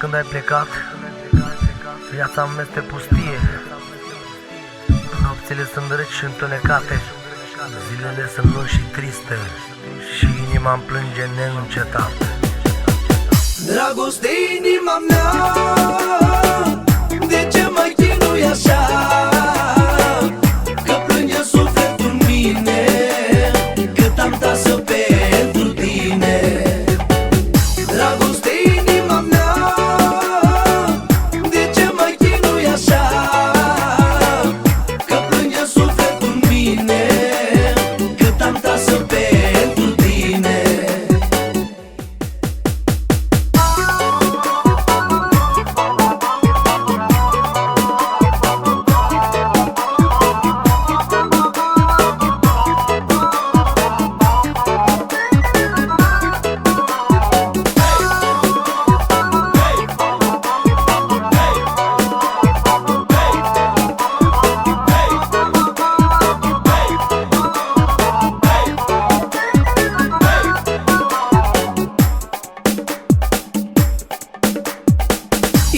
când ai plecat Viața mea este pustie Nopțile sunt reci și întunecate Zilele sunt lungi și triste Și inima îmi plânge neîncetat Dragoste inima mea De ce mă chinui așa?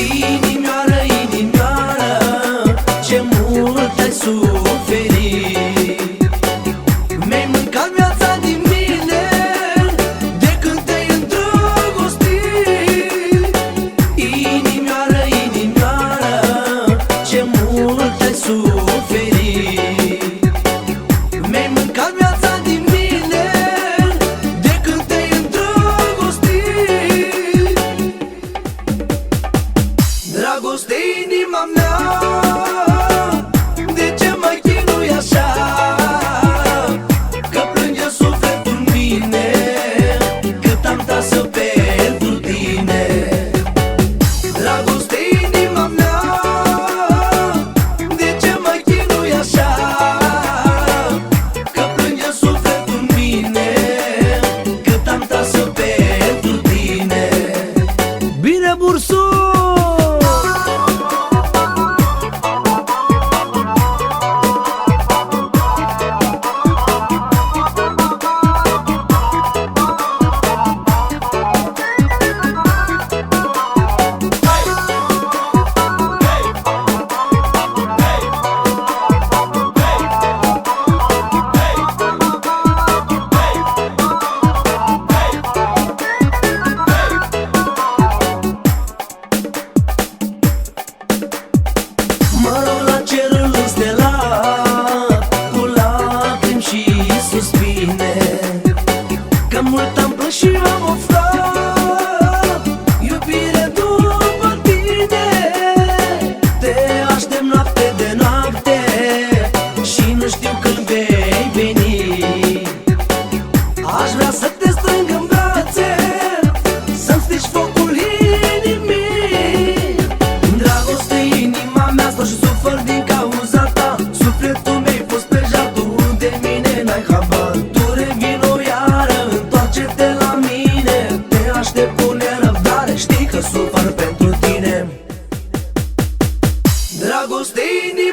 Inimioară, inimioară Ce mult ai sus Cause they need Buradan bulaşıyor ofra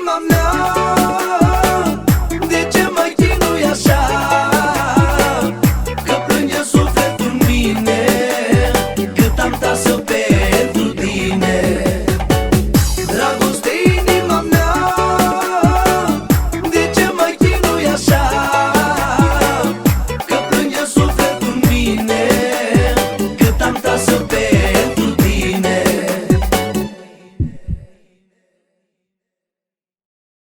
inima mea De ce mai chinui așa?